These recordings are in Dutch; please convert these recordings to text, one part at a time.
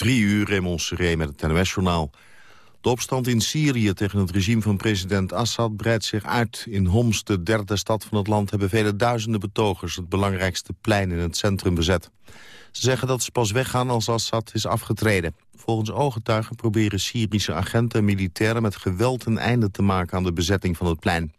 Drie uur, Seré met het NOS-journaal. De opstand in Syrië tegen het regime van president Assad breidt zich uit. In Homs, de derde stad van het land, hebben vele duizenden betogers... het belangrijkste plein in het centrum bezet. Ze zeggen dat ze pas weggaan als Assad is afgetreden. Volgens ooggetuigen proberen Syrische agenten en militairen... met geweld een einde te maken aan de bezetting van het plein.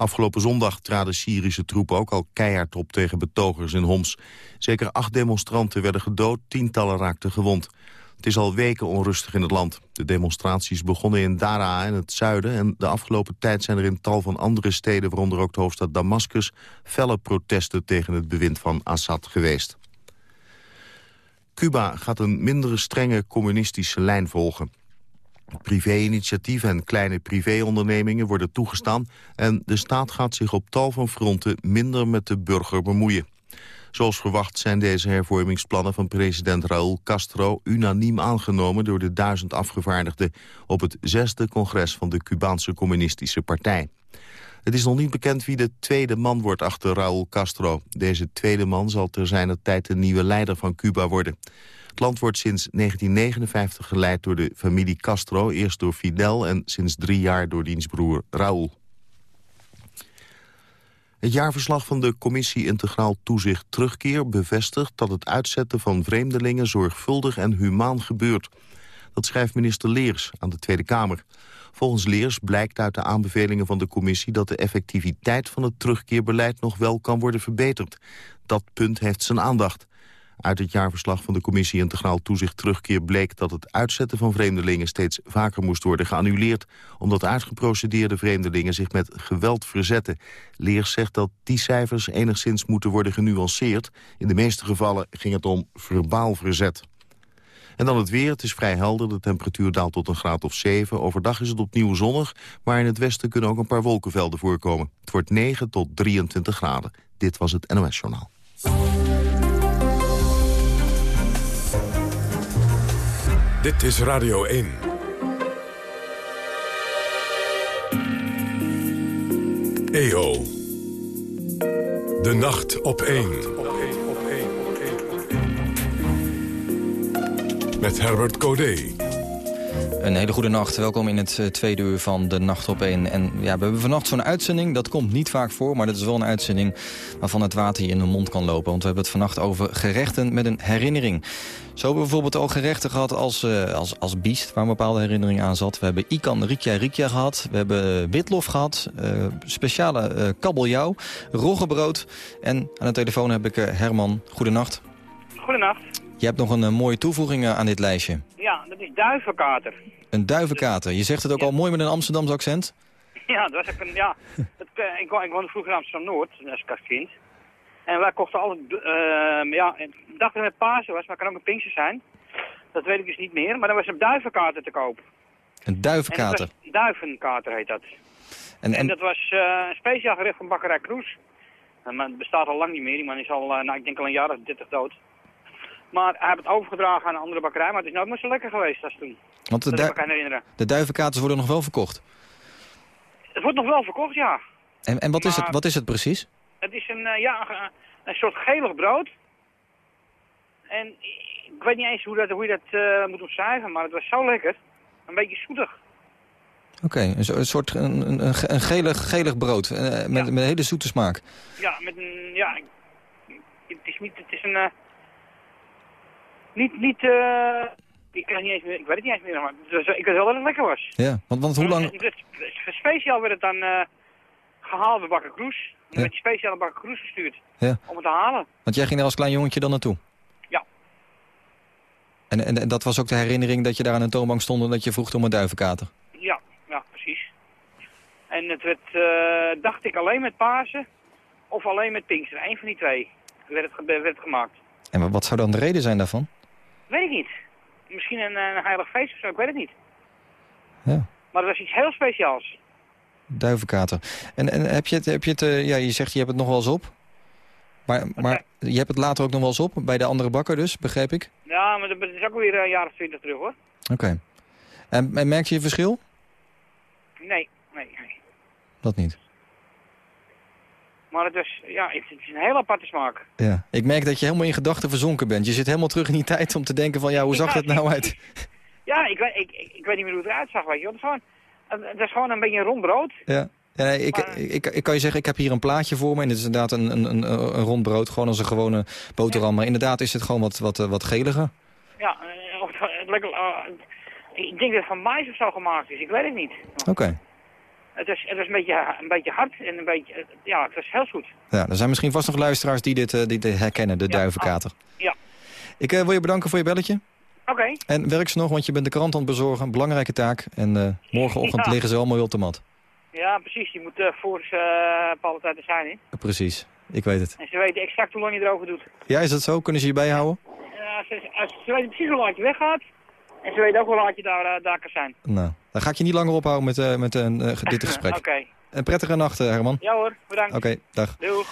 Afgelopen zondag traden Syrische troepen ook al keihard op tegen betogers in Homs. Zeker acht demonstranten werden gedood, tientallen raakten gewond. Het is al weken onrustig in het land. De demonstraties begonnen in Daraa in het zuiden... en de afgelopen tijd zijn er in tal van andere steden... waaronder ook de hoofdstad Damascus... felle protesten tegen het bewind van Assad geweest. Cuba gaat een minder strenge communistische lijn volgen. Privé-initiatieven en kleine privéondernemingen worden toegestaan... en de staat gaat zich op tal van fronten minder met de burger bemoeien. Zoals verwacht zijn deze hervormingsplannen van president Raúl Castro... unaniem aangenomen door de duizend afgevaardigden... op het zesde congres van de Cubaanse Communistische Partij. Het is nog niet bekend wie de tweede man wordt achter Raúl Castro. Deze tweede man zal ter zijner tijd de nieuwe leider van Cuba worden. Het land wordt sinds 1959 geleid door de familie Castro... eerst door Fidel en sinds drie jaar door diens broer Raúl. Het jaarverslag van de Commissie Integraal Toezicht Terugkeer bevestigt dat het uitzetten van vreemdelingen zorgvuldig en humaan gebeurt. Dat schrijft minister Leers aan de Tweede Kamer. Volgens Leers blijkt uit de aanbevelingen van de commissie dat de effectiviteit van het terugkeerbeleid nog wel kan worden verbeterd. Dat punt heeft zijn aandacht. Uit het jaarverslag van de Commissie Integraal Toezicht Terugkeer bleek dat het uitzetten van vreemdelingen steeds vaker moest worden geannuleerd, omdat uitgeprocedeerde vreemdelingen zich met geweld verzetten. Leers zegt dat die cijfers enigszins moeten worden genuanceerd. In de meeste gevallen ging het om verbaal verzet. En dan het weer. Het is vrij helder. De temperatuur daalt tot een graad of 7. Overdag is het opnieuw zonnig, maar in het westen kunnen ook een paar wolkenvelden voorkomen. Het wordt 9 tot 23 graden. Dit was het NOS Journaal. Dit is Radio 1. EO. De nacht op 1. Met Herbert Codé. Een hele goede nacht. Welkom in het eh, tweede uur van de Nacht op 1. En ja, we hebben vannacht zo'n uitzending. Dat komt niet vaak voor, maar dat is wel een uitzending... waarvan het water je in de mond kan lopen. Want we hebben het vannacht over gerechten met een herinnering. Zo hebben we bijvoorbeeld al gerechten gehad als, uh, als, als biest... waar een bepaalde herinnering aan zat. We hebben Ikan Rikja Rikja gehad. We hebben witlof gehad. Uh, speciale uh, kabeljauw. Roggebrood. En aan de telefoon heb ik Herman. Goedenacht. Goedenacht. Je hebt nog een mooie toevoeging aan dit lijstje. Ja, dat is duivenkater. Een duivenkater. Je zegt het ook al mooi met een Amsterdams accent. Ja, dat was een, ja. Het, uh, ik, ik woonde vroeger in Amsterdam-Noord, als kind. En wij kochten altijd, uh, ja, ik dacht dat het Pasen was, maar het kan ook een Pinkster zijn. Dat weet ik dus niet meer, maar er was een duivenkater te koop. Een duivenkater? Een duivenkater heet dat. En, en, dat was uh, een speciaal gerecht van bakkerij Kroes. En, maar het bestaat al lang niet meer, die man is al, nou, ik denk al een jaar of 30 dood. Maar hij heeft het overgedragen aan een andere bakkerij, maar het is nooit meer zo lekker geweest als toen. Want de, du de duivenkaters worden nog wel verkocht? Het wordt nog wel verkocht, ja. En, en wat, is het, wat is het precies? Het is een, uh, ja, een, een, soort gelig brood. En ik weet niet eens hoe, dat, hoe je dat uh, moet omschrijven, maar het was zo lekker. Een beetje zoetig. Oké, okay, een, een, soort een, een, een gelig, gelig brood uh, met, ja. met een hele zoete smaak. Ja, met een, ja, het is niet, het is een niet, niet, uh, ik, kan niet eens meer, ik weet het niet eens meer, maar ik weet wel dat het lekker was. Ja, want, want hoe lang... Speciaal werd het dan uh, gehaald bij Bakker Kroes. Dan werd je speciaal naar Bakker Kroes gestuurd ja. om het te halen. Want jij ging er als klein jongetje dan naartoe? Ja. En, en, en dat was ook de herinnering dat je daar aan een toonbank stond en dat je vroeg om een duivenkater? Ja, ja, precies. En het werd, uh, dacht ik, alleen met Pasen of alleen met Pinkster. Eén van die twee werd het, werd het gemaakt. En wat zou dan de reden zijn daarvan? Weet ik niet. Misschien een, een heilig feest of zo, ik weet het niet. Ja. Maar dat was iets heel speciaals. Duivenkater. En, en heb je het, heb je het uh, ja, je zegt je hebt het nog wel eens op. Maar, maar je hebt het later ook nog wel eens op, bij de andere bakker dus, begreep ik? Ja, maar dat is ook weer een jaar of twintig terug hoor. Oké. Okay. En, en merk je een verschil? Nee, nee, nee. Dat niet? Maar het is, ja, het is een heel aparte smaak. Ja, ik merk dat je helemaal in gedachten verzonken bent. Je zit helemaal terug in die tijd om te denken van, ja, hoe zag het nou uit? Ja, ik weet, ik, ik, weet niet meer hoe het eruit zag, weet je. Het is gewoon, het is gewoon een beetje een rond brood. Ja. Ja, nee, ik, ik, ik, kan je zeggen, ik heb hier een plaatje voor me. En het is inderdaad een, een, een, een rond brood, gewoon als een gewone boterham. Maar inderdaad is het gewoon wat, wat, wat geliger. Ja, lekker, uh, ik denk dat het van mais of zo gemaakt is. Ik weet het niet. Oké. Het is, het is een, beetje, een beetje hard en een beetje, ja, het is heel goed. Ja, er zijn misschien vast nog luisteraars die dit, uh, die dit herkennen, de duivenkater. Ja. Ik uh, wil je bedanken voor je belletje. Oké. En werk ze nog, want je bent de krant aan het bezorgen. Belangrijke taak. En uh, morgenochtend liggen ze allemaal op de mat. Ja, precies. Je moet voor ze bepaalde tijd er zijn. Hè? Precies. Ik weet het. En ze weten exact hoe lang je erover doet. Ja, is dat zo? Kunnen ze je bijhouden? Ja, ze, ze weten precies hoe lang je weggaat. En ze weten ook hoe laat je daar, daar kan zijn. Nou, dan ga ik je niet langer ophouden met, uh, met een uh, dit gesprek. Oké. Een prettige nacht, Herman. Ja hoor, bedankt. Oké, dag. Doeg.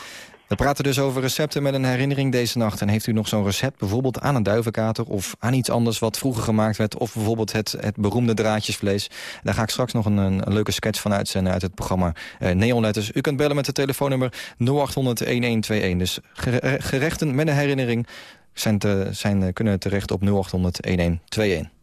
We praten dus over recepten met een herinnering deze nacht. En heeft u nog zo'n recept, bijvoorbeeld aan een duivenkater... of aan iets anders wat vroeger gemaakt werd... of bijvoorbeeld het, het beroemde draadjesvlees. Daar ga ik straks nog een, een, leuke sketch van uitzenden uit het programma uh, Neonletters. U kunt bellen met het telefoonnummer 0800-1121. Dus gerechten met een herinnering zijn, te, zijn, kunnen terecht op 0800-1121.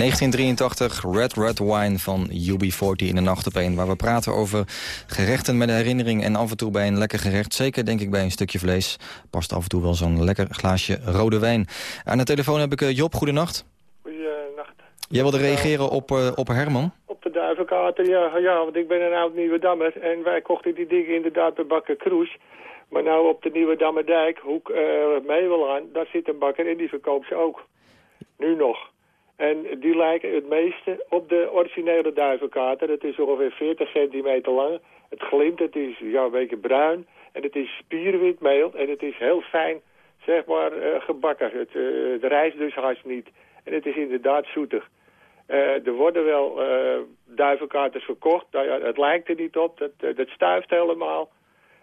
1983 Red Red Wine van UB40 in de nacht op een... waar we praten over gerechten met een herinnering... en af en toe bij een lekker gerecht, zeker denk ik bij een stukje vlees... past af en toe wel zo'n lekker glaasje rode wijn. Aan de telefoon heb ik uh, Job, goedenacht. Goedenacht. Jij wilde reageren op, uh, op Herman? Op de duivenkater, ja, ja, want ik ben een oud Nieuwe Dammer... en wij kochten die dingen inderdaad bij Bakker Kroes... Maar nou op de Nieuwe Dammerdijk, hoek uh, Meewelaan, daar zit een bakker en die verkoopt ze ook. Nu nog. En die lijken het meeste op de originele duivenkater. Dat is ongeveer 40 centimeter lang. Het glimt, het is ja, een beetje bruin. En het is spierwitmeel. En het is heel fijn, zeg maar, uh, gebakken. Het, uh, het rijst dus haast niet. En het is inderdaad zoetig. er worden wel duivenkaarten verkocht. Nou het lijkt er niet op. Dat, dat stuift helemaal.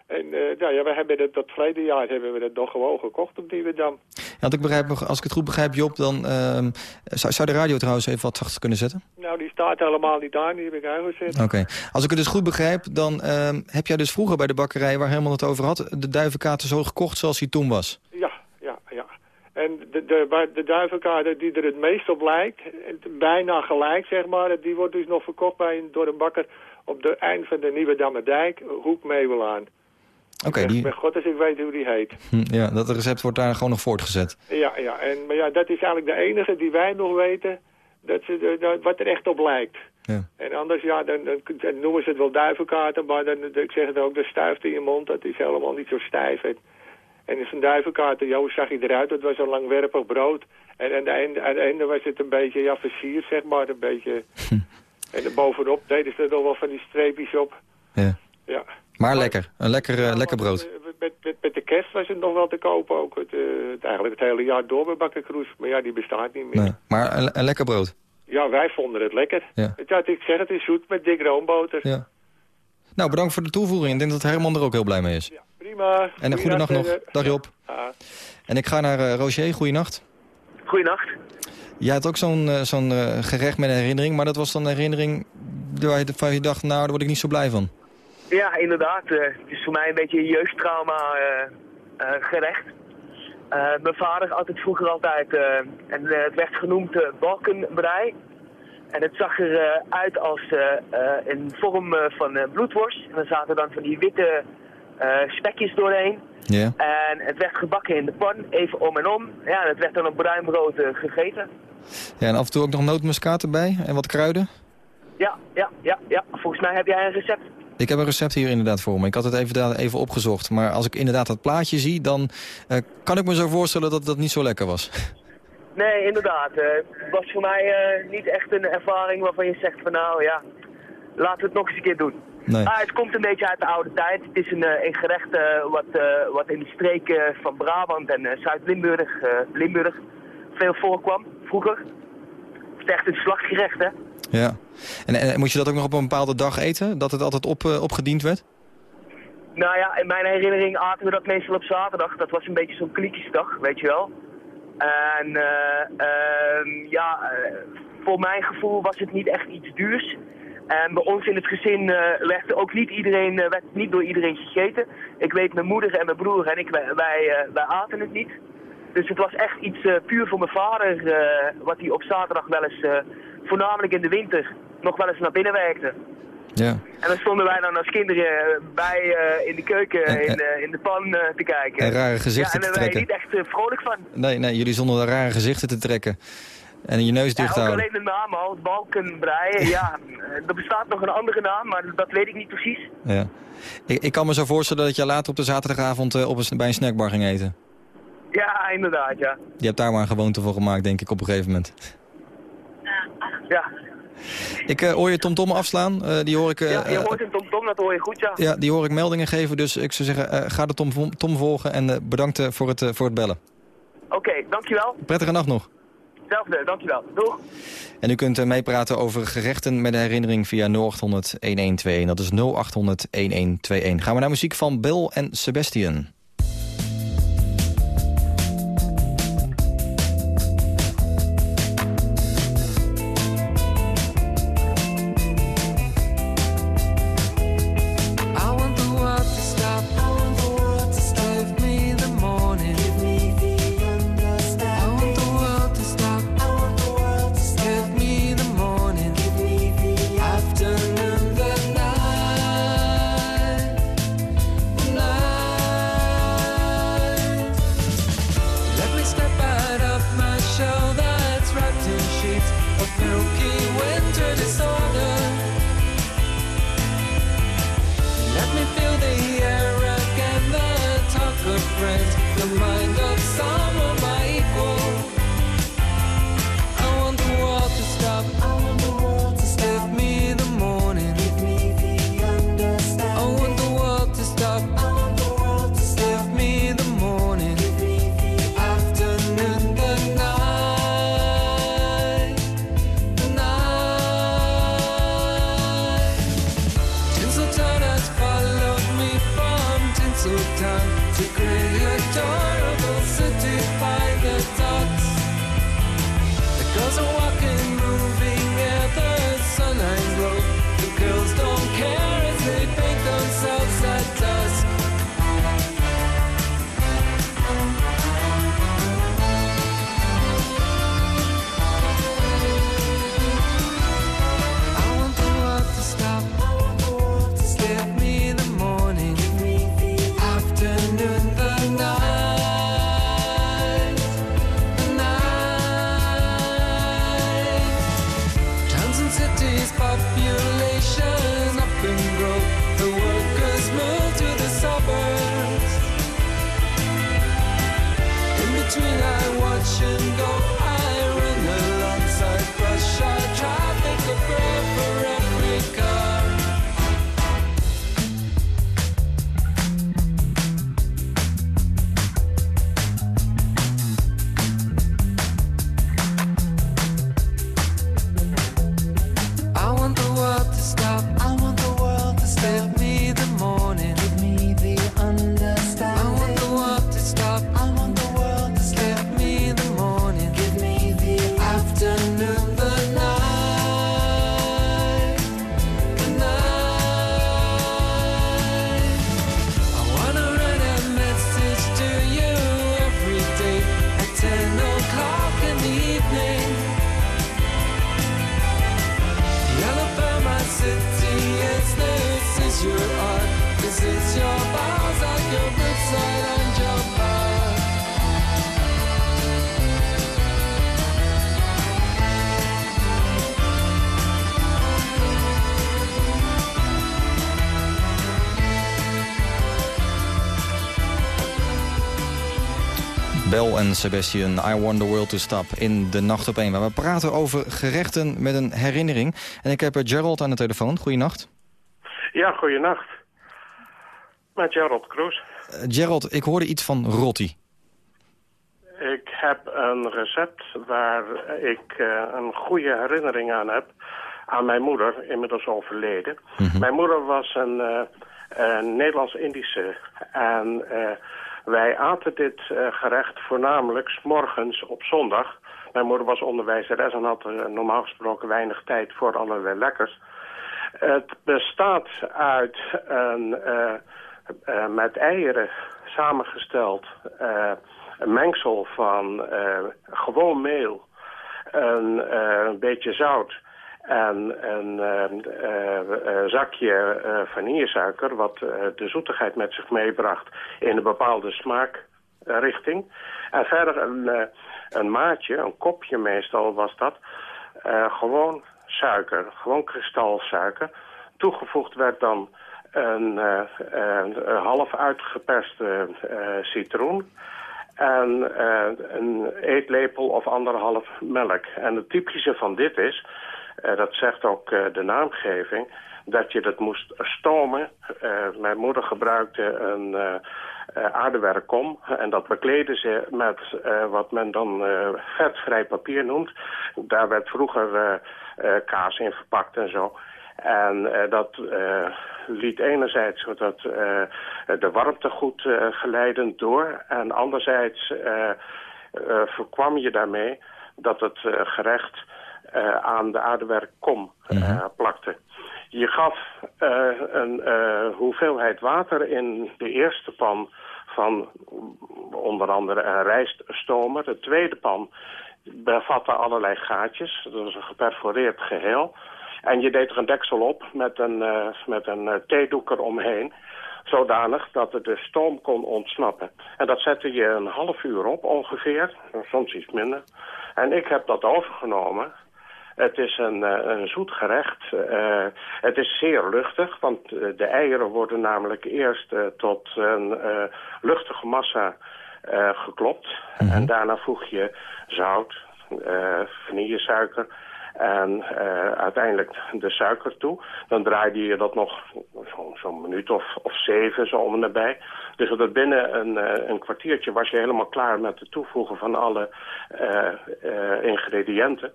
En uh, nou ja, we hebben het, dat verleden jaar hebben we het nog gewoon gekocht op Nieuwedam. Ja, want ik begrijp, als ik het goed begrijp, Job, dan uh, zou, zou de radio trouwens even wat zachter kunnen zetten? Nou, die staat helemaal niet aan, die heb ik uitgezet. Oké. Als ik het dus goed begrijp, dan uh, heb jij dus vroeger bij de bakkerij waar helemaal het over had, de duivenkaarten zo gekocht zoals die toen was? Ja, ja, ja. En de, de, de duivenkaart die er het meest op lijkt, bijna gelijk zeg maar, die wordt dus nog verkocht bij, door een bakker op de eind van de Nieuwe Dammerdijk, Hoek Meeuwelaan. Oké, die... Bij god als ik weet hoe die heet. Hm, ja, dat recept wordt daar gewoon nog voortgezet. Ja, ja, en, maar ja, dat is eigenlijk de enige die wij nog weten, dat ze, wat er echt op lijkt. Ja. En anders, ja, dan, dan, noemen ze het wel duivenkaarten, maar dan, ik zeg het ook, de stuift in je mond, dat is helemaal niet zo stijf. En, en duivenkaarten, ja, hoe zag hij eruit? Dat was een langwerpig brood. En aan het einde, was het een beetje, ja, versierd, zeg maar, een beetje... Hm. En bovenop deden ze er nog wel van die streepjes op. Ja. Ja. Maar lekker, een lekker, uh, lekker brood. Eh, met, met, met, de kerst was het nog wel te kopen ook. Het, uh, het eigenlijk het hele jaar door bij Bakkerkroes. Maar ja, die bestaat niet meer. Nee, maar een, een, lekker brood? Ja, wij vonden het lekker. Ja. ja. ik zeg het is zoet met dik roomboter. Ja. Nou, bedankt voor de toevoeging. Ik denk dat Herman er ook heel blij mee is. Ja, prima. En een goede nacht nog. Dag Job. Ja. En ik ga naar uh, Roger. Goeienacht. Goeienacht. Jij had ook zo'n zo'n gerecht met een herinnering. Maar dat was dan een herinnering waar je dacht, nou, daar word ik niet zo blij van. Ja, inderdaad. Uh, het is voor mij een beetje een jeugdtrauma uh, uh, gerecht. mijn vader had het vroeger altijd, en het werd genoemd balkenbrei. En het zag eruit uit als een vorm van bloedworst. En er zaten dan van die witte spekjes doorheen. Yeah. En het werd gebakken in de pan, even om en om. Ja, en het werd dan op bruin brood gegeten. Ja, en af en toe ook nog nootmuskaat erbij en wat kruiden? Ja, ja, ja, ja. Volgens mij heb jij een recept. Ik heb een recept hier inderdaad voor me. Ik had het even, even opgezocht. Maar als ik inderdaad dat plaatje zie, dan uh, kan ik me zo voorstellen dat dat niet zo lekker was. Nee, inderdaad. Het uh, was voor mij uh, niet echt een ervaring waarvan je zegt van nou ja, laten we het nog eens een keer doen. Nee. Ah, het komt een beetje uit de oude tijd. Het is een, een gerecht wat, wat in de streken van Brabant en Zuid-Limburg Limburg veel voorkwam vroeger. Het is echt een slaggerecht hè. Ja. En, en moet je dat ook nog op een bepaalde dag eten? Dat het altijd op, uh, opgediend werd? Nou ja, in mijn herinnering aten we dat meestal op zaterdag. Dat was een beetje zo'n klikjesdag, weet je wel. En uh, ja, uh, voor mijn gevoel was het niet echt iets duurs. En bij ons in het gezin werd ook niet, iedereen, werd niet door iedereen gegeten. Ik weet, mijn moeder en mijn broer en ik, wij, wij, wij aten het niet. Dus het was echt iets puur voor mijn vader, wat hij op zaterdag wel eens voornamelijk in de winter, nog wel eens naar binnen werkte. Ja. En dan stonden wij dan als kinderen bij uh, in de keuken, in, uh, in de pan uh, te kijken. En rare gezichten ja, te trekken. En daar ben je niet echt vrolijk van. Nee, nee, jullie stonden daar rare gezichten te trekken. En je neus dicht ja, houden. alleen de naam al, balkenbreien. ja, er bestaat nog een andere naam, maar dat weet ik niet precies. Ja. Ik, ik kan me zo voorstellen dat je later op de zaterdagavond op een, bij een snackbar ging eten. Ja, inderdaad, ja. Je hebt daar maar een gewoonte voor gemaakt, denk ik, op een gegeven moment. Ja. Ik uh, hoor je TomTom afslaan. Uh, die hoor ik, uh, ja, je hoort een TomTom, dat hoor je goed, ja. Ja, die hoor ik meldingen geven. Dus ik zou zeggen, ga de Tom, Tom volgen en bedankt voor, het, voor het bellen. Oké, okay, dankjewel. Prettige nacht nog. Hetzelfde, dankjewel. Doeg. En u kunt meepraten over gerechten met een herinnering via 0800 1121. Dat is 0800 1121. Gaan we naar muziek van Bill en Sebastian. Bel en Sebastian, I Want The World To Stop in de Nacht op 1. Waar we praten over gerechten met een herinnering. En ik heb eh, Gerald aan de telefoon. Goeienacht. Ja, goeienacht. Met Gerald Kroes. Uh, Gerald, ik hoorde iets van rotti. Ik heb een recept waar ik uh, een goede herinnering aan heb. Aan mijn moeder, inmiddels overleden. Mhm. Mijn moeder was een, uh, een Nederlands-Indische. En wij aten dit uh, gerecht voornamelijk morgens op zondag. Mijn moeder was onderwijzeres en had uh, normaal gesproken weinig tijd voor allerlei lekkers. Het bestaat uit een uh, met eieren samengesteld een mengsel van gewoon meel, een, een beetje zout en een uh, uh, zakje uh, vanillesuiker... wat de zoetigheid met zich meebracht in een bepaalde smaakrichting. En verder een, een maatje, een kopje meestal was dat... gewoon suiker, gewoon kristalsuiker. Toegevoegd werd dan een, een half uitgeperste citroen en een eetlepel of anderhalf melk. En het typische van dit is dat zegt ook uh, de naamgeving, dat je dat moest stomen. Uh, mijn moeder gebruikte een aardewerkkom en dat bekleden ze met wat men dan vetvrij papier noemt. Daar werd vroeger kaas in verpakt en zo. En dat liet enerzijds zodat de warmte goed geleidend door. En anderzijds voorkwam je daarmee dat het gerecht aan de aardewerkkom uh, plakte. Je gaf uh, een hoeveelheid water in de eerste pan van onder andere een rijststomer. De tweede pan bevatte allerlei gaatjes. Dat was een geperforeerd geheel. En je deed er een deksel op met een, met een theedoek eromheen zodanig dat er de stoom kon ontsnappen. En dat zette je een half uur op ongeveer, soms iets minder. En ik heb dat overgenomen het is een, eh, een zoet gerecht. Uh, het is zeer luchtig, want eh, de eieren worden namelijk eerst uh, tot een luchtige massa geklopt. Mm -hmm. En daarna voeg je zout, vanillesuiker en uiteindelijk de suiker toe. Dan draaide je dat nog zo'n zo minuut of, of zeven zo om en nabij. Dus dat binnen een, een kwartiertje was je helemaal klaar met het toevoegen van alle ingrediënten.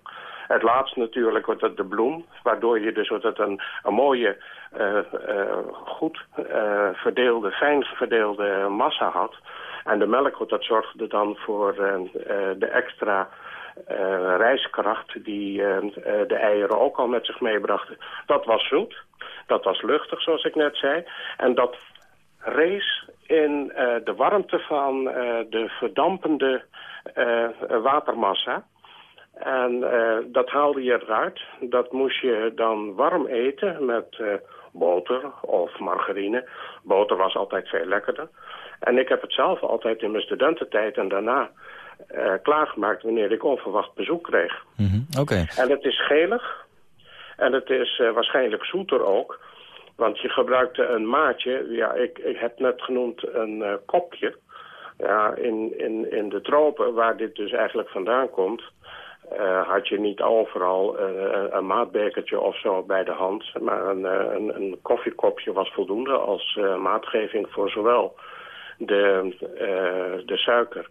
Het laatste natuurlijk wordt het de bloem, waardoor je dus wordt een, een mooie, uh, uh, goed uh, verdeelde, fijn verdeelde massa had. En de melk, dat zorgde dan voor de extra rijskracht die de eieren ook al met zich meebrachten. Dat was zoet, dat was luchtig zoals ik net zei. En dat rees in de warmte van de verdampende watermassa. En uh, dat haalde je eruit. Dat moest je dan warm eten met uh, boter of margarine. Boter was altijd veel lekkerder. En ik heb het zelf altijd in mijn studententijd en daarna uh, klaargemaakt wanneer ik onverwacht bezoek kreeg. Mm -hmm. Oké. En het is gelig. En het is waarschijnlijk zoeter ook. Want je gebruikte een maatje. Ja, ik, ik heb net genoemd een kopje. Ja, in, in, in de tropen, waar dit dus eigenlijk vandaan komt... Uh, had je niet overal uh, een maatbekertje of zo bij de hand. Maar een, een, een koffiekopje was voldoende als maatgeving voor zowel de, de suiker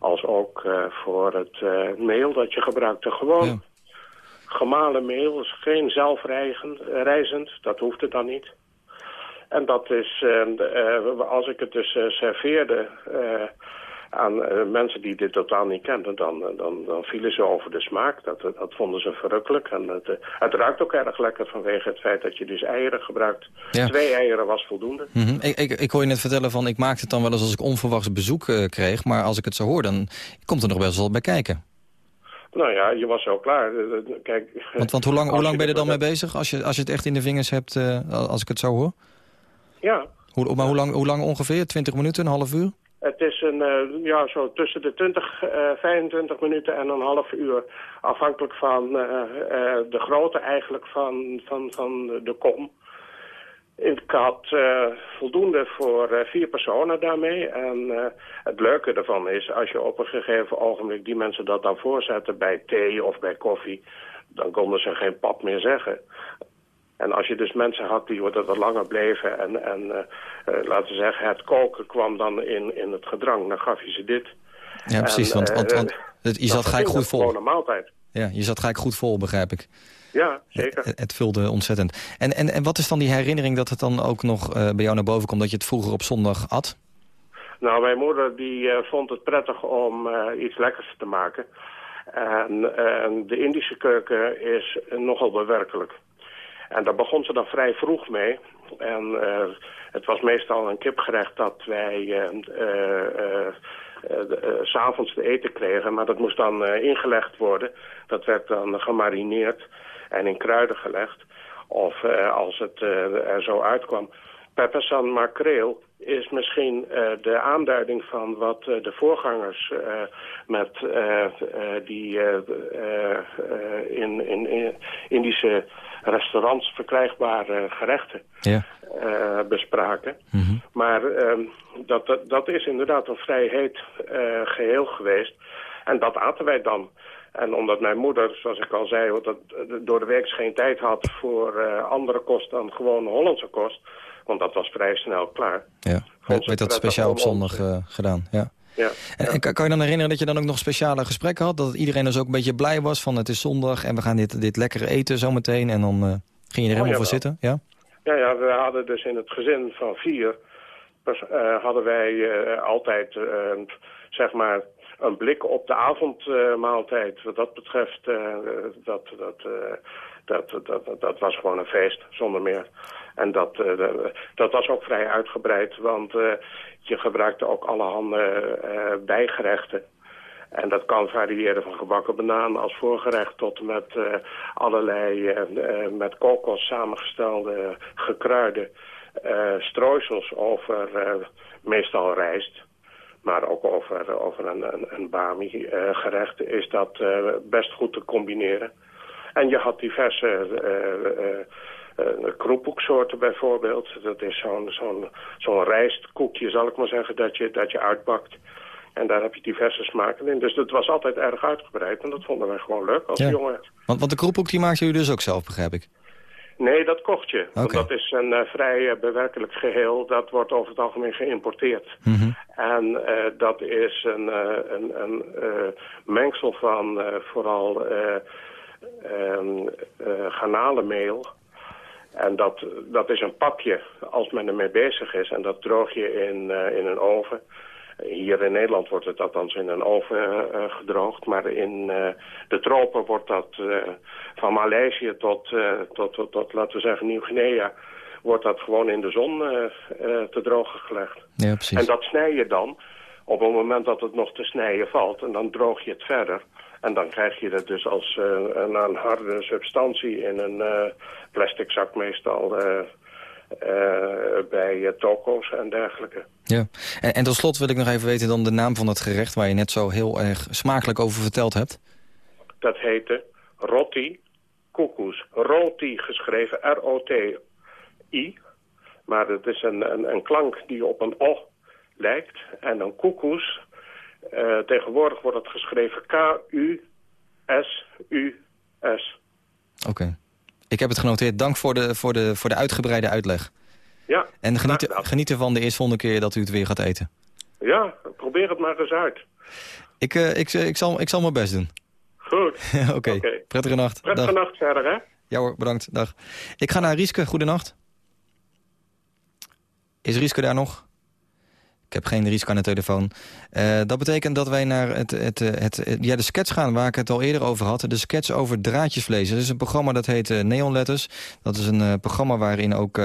als ook voor het meel dat je gebruikte. Gewoon gemalen meel, is geen zelfreizend, dat hoeft het dan niet. En dat is, als ik het dus serveerde aan mensen die dit totaal niet kenden, dan, dan, dan vielen ze over de smaak. Dat, dat vonden ze verrukkelijk. En het, het ruikt ook erg lekker vanwege het feit dat je dus eieren gebruikt. Twee eieren was voldoende. Mm -hmm. ik, ik, ik hoor je net vertellen van ik maakte het dan wel eens als ik onverwachts bezoek kreeg. Maar als ik het zo hoor, dan komt er nog best wel bij kijken. Nou ja, je was zo klaar. Kijk, want, want hoe lang, hoe lang ben je er dan mee bezig als je, als je het echt in de vingers hebt, als ik het zo hoor? Ja. Hoe, maar hoe lang, hoe lang ongeveer? 20 minuten, een half uur? Het is een, uh, ja, zo tussen de 20, uh, 25 minuten en een half uur. Afhankelijk van uh, de grootte eigenlijk van, van, van de kom. Ik had voldoende voor vier personen daarmee. En het leuke ervan is, als je op een gegeven ogenblik die mensen dat dan voorzetten bij thee of bij koffie, dan konden ze geen pap meer zeggen. En als je dus mensen had die wat langer bleven en, en uh, uh, laten we zeggen, het koken kwam dan in, in het gedrang, dan gaf je ze dit. Ja, precies, want, want, want het, je zat gelijk goed vol. Maaltijd. Ja, je zat gelijk goed vol, begrijp ik. Ja, zeker. Het, het, vulde ontzettend. En, en, en wat is dan die herinnering dat het dan ook nog bij jou naar boven komt... dat je het vroeger op zondag at? Nou, mijn moeder die vond het prettig om iets lekkers te maken. En de Indische keuken is nogal bewerkelijk. En daar begon ze dan vrij vroeg mee. En uh, het was meestal een kipgerecht dat wij uh, s'avonds te eten kregen. Maar dat moest dan ingelegd worden. Dat werd dan gemarineerd en in kruiden gelegd. Of als het er zo uitkwam. Peppersan makreel is misschien uh, de aanduiding van wat uh, de voorgangers uh, met die in, in, in Indische restaurants verkrijgbare gerechten ja. bespraken. Mm -hmm. Maar ehm, dat, dat, dat, is inderdaad een vrij heet geheel geweest. En dat aten wij dan. En omdat mijn moeder, zoals ik al zei, dat door de week geen tijd had voor andere kost dan gewoon Hollandse kost want dat was vrij snel klaar. Ja, werd dat speciaal op zondag uh, gedaan, ja. Ja, en, en, kan je dan herinneren dat je dan ook nog speciale gesprekken had? Dat iedereen dus ook een beetje blij was van het is zondag en we gaan dit, dit lekkere eten zometeen. En dan uh, ging je er helemaal oh, voor zitten, ja? Ja, ja, we hadden dus in het gezin van vier... Uh, hadden wij altijd, zeg maar, een blik op de avondmaaltijd. Wat dat betreft, dat, dat, dat, dat, dat, was gewoon een feest, zonder meer. En dat, uh, dat was ook vrij uitgebreid, want uh, je gebruikte ook allerhande uh, bijgerechten. En dat kan variëren van gebakken banaan als voorgerecht tot met allerlei met kokos samengestelde gekruide strooisels over meestal rijst. Maar ook over, over een, een, een bami gerecht is dat best goed te combineren. En je had diverse uh, kroephoeksoorten bijvoorbeeld. Dat is zo'n zo'n zo'n rijstkoekje, zal ik maar zeggen, dat je, dat je uitbakt. En daar heb je diverse smaken in. Dus dat was altijd erg uitgebreid. En dat vonden wij gewoon leuk als ja. jongen. Want, want de kroephoek die maakte u dus ook zelf, begrijp ik? Nee, dat kocht je. Want dat is een uh, vrij uh, bewerkelijk geheel. Dat wordt over het algemeen geïmporteerd. Mm -hmm. En uh, dat is een, een, een mengsel van vooral garnalenmeel en dat, dat is een papje als men ermee bezig is. En dat droog je in, uh, in een oven. Hier in Nederland wordt het althans in een oven uh, gedroogd. Maar in uh, de tropen wordt dat van Maleisië tot, tot, tot, tot, laten we zeggen, Nieuw-Guinea... wordt dat gewoon in de zon te drogen gelegd. Ja, precies. En dat snij je dan op het moment dat het nog te snijden valt. En dan droog je het verder. En dan krijg je dat dus als uh, een, een, harde substantie in een uh, plastic zak meestal uh, bij toko's en dergelijke. Ja, en, en tot slot wil ik nog even weten dan de naam van het gerecht waar je net zo heel erg smakelijk over verteld hebt. Dat heette roti koekoes. Roti geschreven R-O-T-I. Maar het is een, een, een klank die op een O lijkt. En dan koekoes. Uh, tegenwoordig wordt het geschreven K-U-S-U-S. Oké. Ik heb het genoteerd. Dank voor de, voor de, voor de uitgebreide uitleg. Ja. En geniet, geniet ervan de eerste volgende keer dat u het weer gaat eten. Ja, probeer het maar eens uit. Ik, uh, ik, ik, zal, ik zal mijn best doen. Goed. Oké, prettige nacht. Prettige nacht verder, hè? Ja hoor, bedankt. Dag. Ik ga naar Rieske. Goedenacht. Is Rieske daar nog? Ik heb geen risico aan de telefoon. Uh, dat betekent dat wij naar het, het, het, ja, de sketch gaan waar ik het al eerder over had. De sketch over draadjesvlees. Het is een programma dat heet uh, Neon Letters. Dat is een programma waarin ook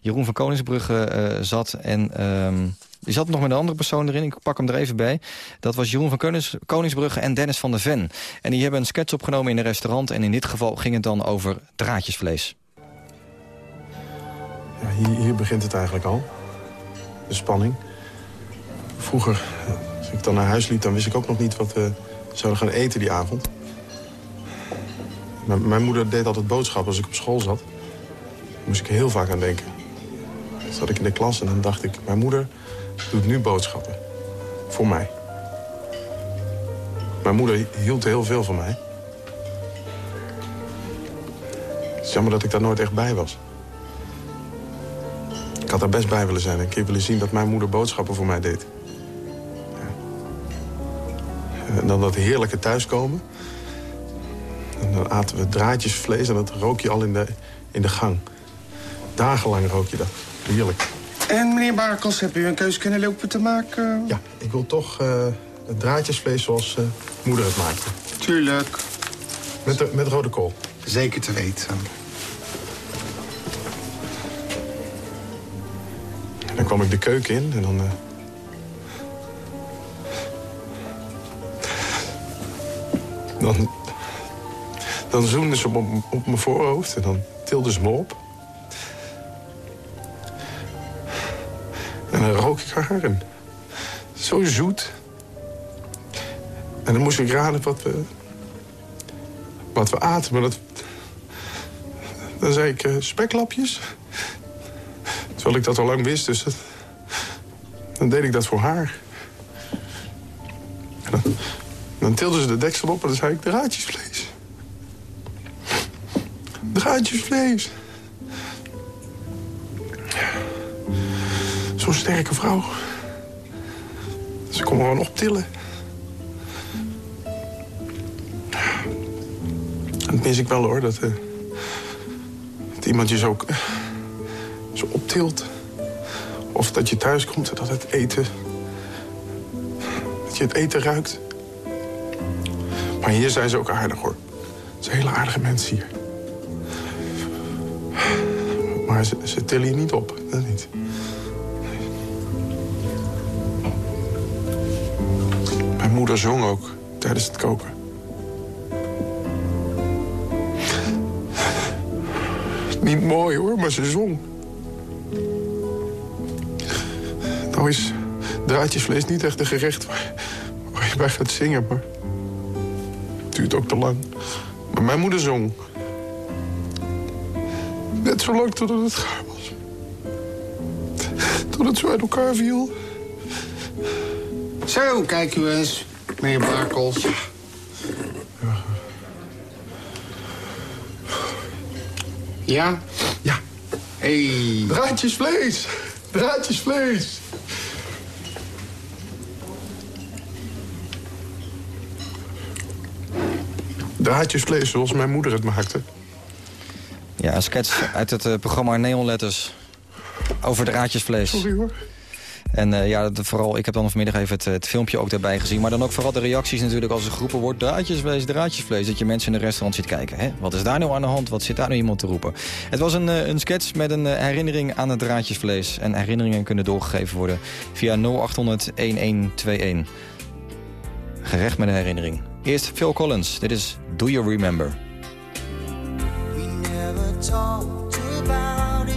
Jeroen van Koningsbrugge zat. En ehm, die zat nog met een andere persoon erin. Ik pak hem er even bij. Dat was Jeroen van Konings, Koningsbrugge en Dennis van der Ven. En die hebben een sketch opgenomen in een restaurant. En in dit geval ging het dan over draadjesvlees. Ja, hier, hier begint het eigenlijk al. De spanning. Vroeger, als ik dan naar huis liep, dan wist ik ook nog niet wat we zouden gaan eten die avond. mijn moeder deed altijd boodschappen als ik op school zat. Daar moest ik heel vaak aan denken. Dan zat ik in de klas en dan dacht ik... mijn moeder doet nu boodschappen. Voor mij. Mijn moeder hield heel veel van mij. Het is jammer dat ik daar nooit echt bij was. Ik had daar best bij willen zijn en een keer willen zien dat mijn moeder boodschappen voor mij deed. Dan dat heerlijke thuiskomen. En dan aten we draadjesvlees en dat rook je al in de, in de gang. Dagenlang rook je dat. Heerlijk. En meneer Barkels, heb u een keuze kunnen lopen te maken? Ja, ik wil toch uh, het draadjesvlees zoals uh, moeder het maakte. Tuurlijk. Met, de, met rode kool. Zeker te weten. En dan kwam ik de keuken in en dan... Uh, Dan, dan zoende ze op, op mijn voorhoofd en dan tilde ze me op. En dan rook ik haar en zo zoet. En dan moest ik raden wat we, wat we aten. Maar dat, dan zei ik uh, speklapjes. Terwijl ik dat al lang wist, dus dan deed ik dat voor haar. Dan tilden ze de deksel op en dan zei ik draadjesvlees. Draadjesvlees. Zo'n sterke vrouw. Ze kon me gewoon optillen. En dat mis ik wel hoor, dat, uh, dat iemand je zo, uh, zo optilt. Of dat je thuis komt en dat het eten... dat je het eten ruikt. Maar hier zijn ze ook aardig, hoor. Het zijn hele aardige mensen hier. Maar ze, ze tillen je niet op, dat niet. Mijn moeder zong ook tijdens het koken. Niet mooi hoor, maar ze zong. Nou is draadjesvlees niet echt een gerecht waar, waar je bij gaat zingen, maar duurt ook te lang. Maar mijn moeder zong. Net zo lang totdat het gaar was. Tot het zo uit elkaar viel. Zo, kijk u eens, meneer Barkels. Ja. Ja? Ja. Hey. Draadjes vlees. Draadjesvlees zoals mijn moeder het maakte. Ja, een sketch uit het uh, programma Neonletters over draadjesvlees. Sorry hoor. En uh, ja, vooral, ik heb dan vanmiddag even het, het, filmpje ook daarbij gezien. Maar dan ook vooral de reacties natuurlijk als er geroepen wordt... draadjesvlees, draadjesvlees. Dat je mensen in een restaurant ziet kijken. Hè? Wat is daar nou aan de hand? Wat zit daar nou iemand te roepen? Het was een, uh, een sketch met een herinnering aan het draadjesvlees. En herinneringen kunnen doorgegeven worden via 0800-1121. Gerecht met een herinnering. Eerst Phil Collins. Dit is Do You Remember? We never about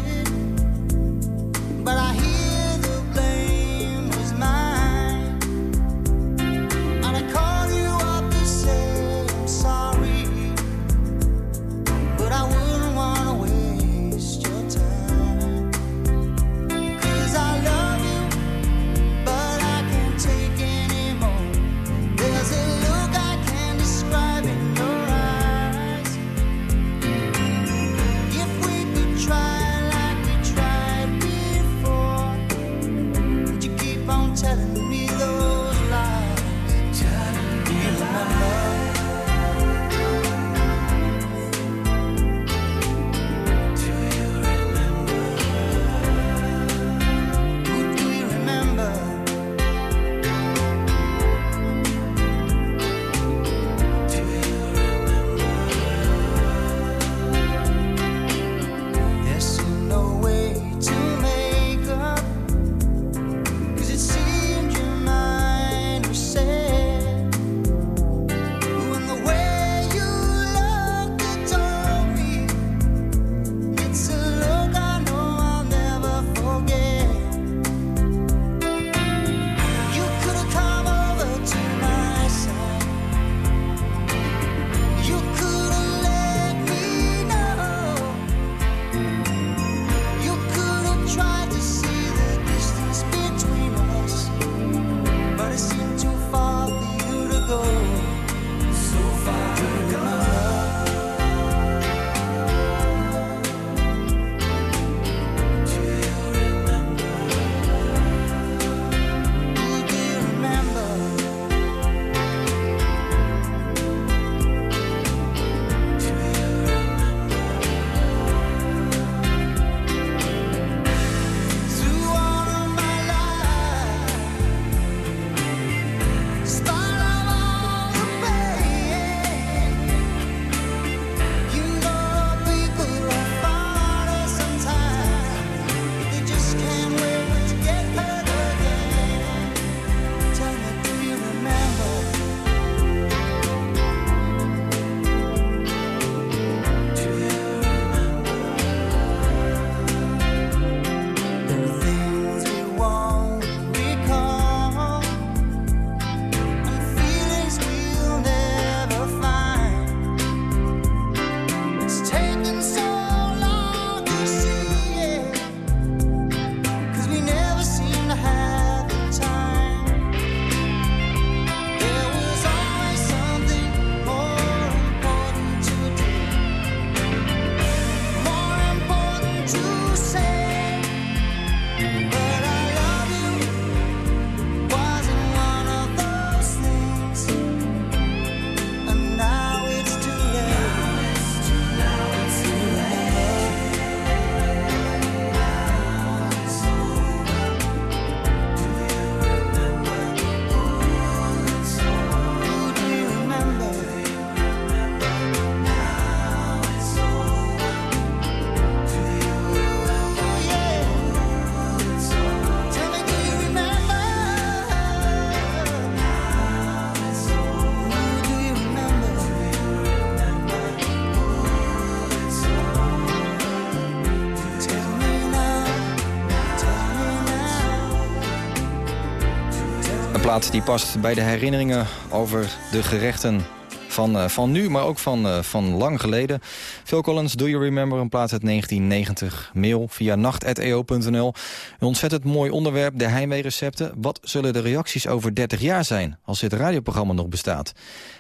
plaat die past bij de herinneringen over de gerechten van, uh, van nu, maar ook van, uh, van lang geleden. Phil Collins, Do You Remember, een plaats uit 1990. Mail via nacht.eo.nl. Een ontzettend mooi onderwerp, de heimwee-recepten. Wat zullen de reacties over 30 jaar zijn, als dit radioprogramma nog bestaat?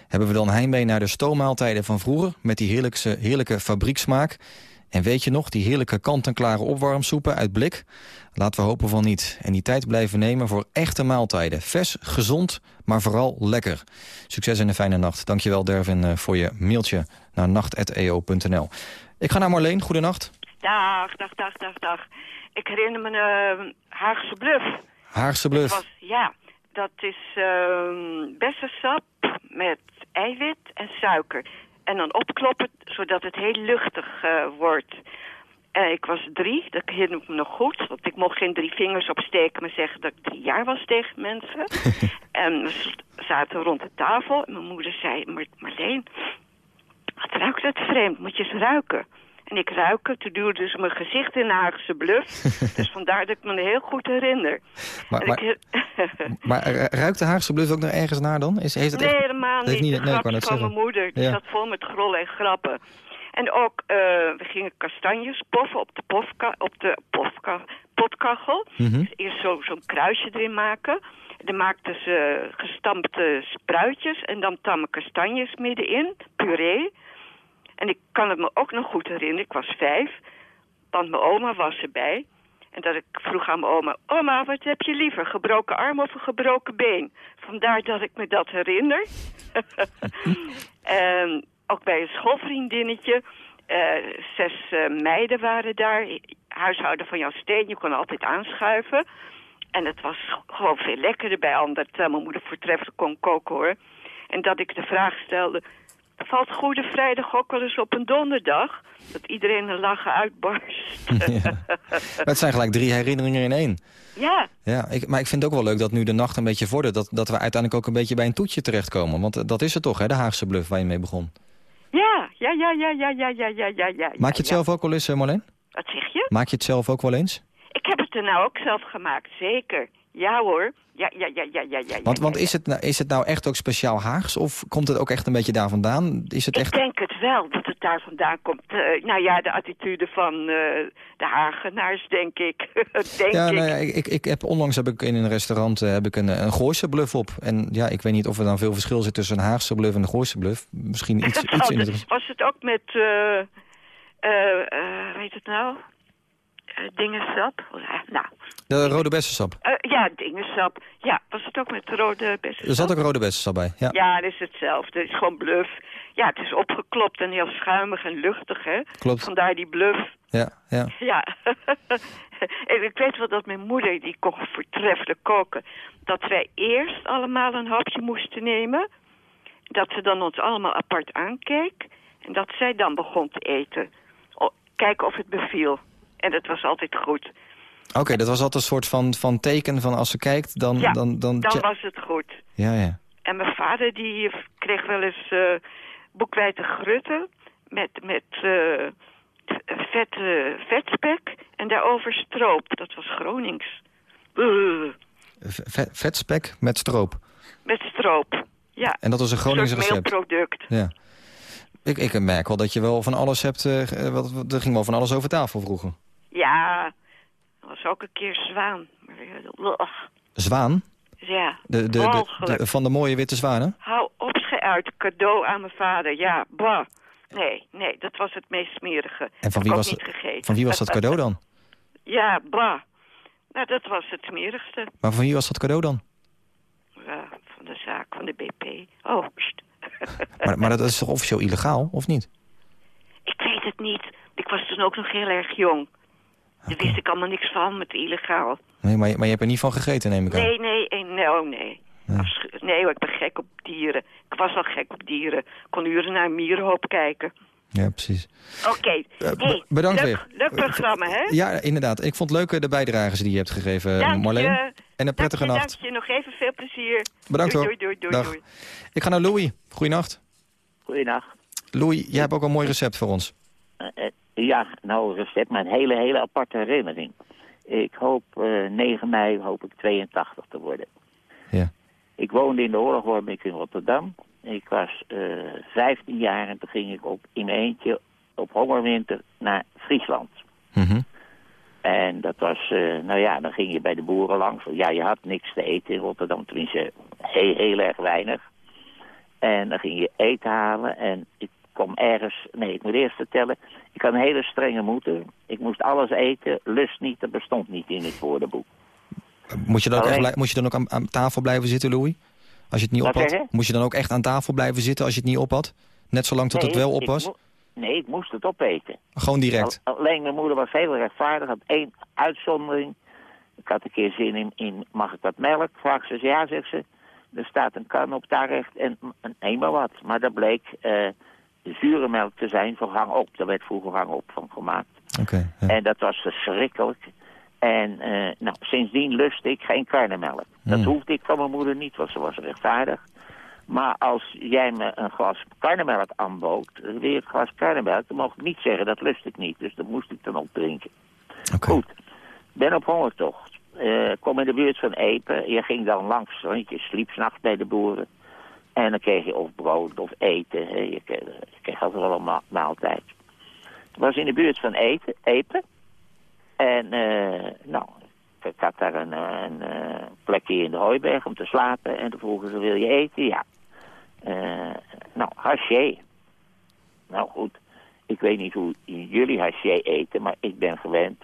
Hebben we dan heimwee naar de stoommaaltijden van vroeger... met die heerlijke fabrieksmaak? En weet je nog, die heerlijke kant-en-klare opwarmsoepen uit blik? Laten we hopen van niet. En die tijd blijven nemen voor echte maaltijden. Vers, gezond, maar vooral lekker. Succes en een fijne nacht. Dankjewel Dervin eh, voor je mailtje naar nacht.eo.nl. Ik ga naar Marleen. Goedenacht. Dag, dag, dag, dag, dag. Ik herinner me een uh, Haagse Bluff. Haagse Bluff? Was, ja, dat is uh, bessensap met eiwit en suiker. En dan opkloppen, zodat het heel luchtig uh, wordt. Uh, ik was drie, dat herinner ik me nog goed. Want ik mocht geen drie vingers opsteken, maar zeggen dat ik drie jaar was tegen mensen. en we zaten rond de tafel en mijn moeder zei... Marleen, wat ruikt het vreemd? Moet je eens ruiken. En ik ruiken, toen duwde ze mijn gezicht in de Haagse bluff. dus vandaar dat ik me heel goed herinner. Maar, maar, ik... maar ruikt de Haagse bluff ook nog ergens naar dan? Is, heeft het nee, helemaal niet. niet. Nee, ik van mijn moeder, die zat vol met grollen en grappen. En ook, uh, we gingen kastanjes poffen op de, pofka, op de pofka, potkachel. Mm -hmm. dus eerst zo'n zo kruisje erin maken. Dan maakten ze gestampte spruitjes en dan tamme kastanjes middenin, puree. En ik kan het me ook nog goed herinneren, ik was vijf, want mijn oma was erbij. En dat ik vroeg aan mijn oma, oma, wat heb je liever, gebroken arm of een gebroken been? Vandaar dat ik me dat herinner. en ook bij een schoolvriendinnetje, uh, zes uh, meiden waren daar, huishouden van Jan Steen, je kon altijd aanschuiven. En het was gewoon veel lekkerder bij anderen, terwijl mijn moeder voortreffelijk kon koken hoor. En dat ik de vraag stelde, valt Goede Vrijdag ook wel eens op een donderdag? Dat iedereen een lachen uitbarst. Ja. het zijn gelijk drie herinneringen in één. Ja. ja ik, maar ik vind het ook wel leuk dat nu de nacht een beetje vordert. Dat, dat we uiteindelijk ook een beetje bij een toetje terechtkomen. Want dat is het toch, hè, de Haagse bluff waar je mee begon. Ja, ja, ja, ja, ja, ja, ja, ja, ja. ja Maak je het zelf ook wel eens, Marleen? Wat zeg je? Maak je het zelf ook wel eens? Ik heb het er nou ook zelf gemaakt, zeker. Ja hoor. Ja, ja, ja, ja, ja, ja. Want, want Is, het nou, is het nou echt ook speciaal Haags? Of komt het ook echt een beetje daar vandaan? Is het ik echt... denk het wel, dat het daar vandaan komt. Uh, nou ja, de attitude van uh, de Hagenaars, denk ik. denk ja, ik. Nou ja, ik, ik heb, onlangs heb ik in een restaurant uh, heb ik een, een Gooise bluff op. En ja, ik weet niet of er dan veel verschil zit tussen een Haagse bluff en een Gooise bluff. Misschien iets, iets in het... Was het ook met... Weet het nou? uh, dingensap. Nou, de rode bessensap? Uh, ja, dingensap. Ja, was het ook met rode bessensap? Er zat ook rode bessensap bij, ja. Ja, het is hetzelfde. Het is gewoon bluff. Ja, het is opgeklopt en heel schuimig en luchtig, hè. Klopt. Vandaar die bluff. Ja, ja. Ja. en ik weet wel dat mijn moeder, die kon voortreffelijk koken... dat wij eerst allemaal een hapje moesten nemen... dat ze dan ons allemaal apart aankeek... en dat zij dan begon te eten. Kijken of het beviel. En dat was altijd goed. Oké, okay, dat was altijd een soort van, van teken van als ze kijkt, dan... Ja, dan, dan, dan was het goed. Ja, ja. En mijn vader die kreeg wel eens uh, boekwijte grutten met, met uh, vet, uh, vetspek en daarover stroop. Dat was Gronings. Vet, vetspek met stroop? Met stroop, ja. En dat was een Gronings een recept? meelproduct. Ja. Ik, ik merk wel dat je wel van alles hebt... Wat, er ging wel van alles over tafel vroeger. Ja, was ook een keer zwaan. Zwaan? Ja, de, de, de, Van de mooie witte zwanen? Hou op, uit. Cadeau aan mijn vader. Ja, bah. Nee, nee, dat was het meest smerige. En van wie, was, van wie was dat cadeau dan? ja, bah. Nou, dat was het smerigste. Maar van wie was dat cadeau dan? Ja, van de zaak, van de BP. Oh, pst. maar, maar dat is toch officieel illegaal, of niet? Ik weet het niet. Ik was toen ook nog heel erg jong. Daar wist ik allemaal niks van met illegaal. Nee, maar, maar je hebt er niet van gegeten, neem ik aan. Nee, nee, nee, oh, nee. Ja. Nee hoor, ik ben gek op dieren. Ik was al gek op dieren. Ik kon uren naar een mierenhoop kijken. Ja, precies. Oké. Okay. Uh, hey, bedankt leuk, weer. Leuk programma, hè? Ja, inderdaad. Ik vond het leuk de bijdrages die je hebt gegeven, dank Marleen. Je. En een prettige dank je, nacht. Dank je. Nog even veel plezier. Bedankt doei, hoor. Doei, doei, Dag. doei. Ik ga naar Louis. Goeienacht. Goeienacht. Louis, jij hebt ook een mooi recept voor ons. Uh, uh, ja, nou recept, maar een hele, hele aparte herinnering. Ik hoop uh, 9 mei hoop ik 82 te worden. Ja. Ik woonde in de oorlog in Rotterdam. Ik was uh, eh, 15 jaar en toen ging ik op in eentje op hongerwinter naar Friesland. Mm En dat was, uh, nou ja, dan ging je bij de boeren langs. Ja, je had niks te eten in Rotterdam, tenminste heel, heel erg weinig. En dan ging je eten halen en ik kom ergens... Nee, ik moet eerst vertellen, ik had een hele strenge moeder. Ik moest alles eten, lust niet, dat bestond niet in het woordenboek. Moet je dan, ook, echt, moet je dan ook aan, aan, tafel blijven zitten, Louis? Als je het niet op had? Moest je dan ook echt aan tafel blijven zitten als je het niet op had? Net zolang tot het wel op was? nee, ik moest het opeten. Gewoon direct? alleen mijn moeder was heel rechtvaardig, had één uitzondering. Ik had een keer zin in, in mag ik wat melk? Vraag ze, ja, zegt ze. Er staat een kan op daar recht en, en neem maar wat. Maar dat bleek uh, zure melk te zijn voor hang op. Daar werd vroeger hang op van gemaakt. Oké. En dat was verschrikkelijk. En uh, nou, sindsdien lustte ik geen karnemelk. Dat hmm. hoefde ik van mijn moeder niet, want ze was rechtvaardig. Maar als jij me een glas karnemelk aanbood, weer het glas karnemelk, dan mocht ik niet zeggen, dat lust ik niet. Dus dat moest ik dan ook drinken. Okay. Goed, ben op hongertocht. Uh, kom in de buurt van Epen. Je ging dan langs, want je sliep s'nachts bij de boeren. En dan kreeg je of brood of eten. Hè. Je, kreeg, altijd wel een ma maaltijd. Het was in de buurt van eten, Epen. En uh, nou, ik had daar een, eh, een, plekje in de hooiberg om te slapen. En toen vroegen ze, wil je eten? Ja. Nou, haché. Nou goed, ik weet niet hoe jullie haché eten, maar ik ben gewend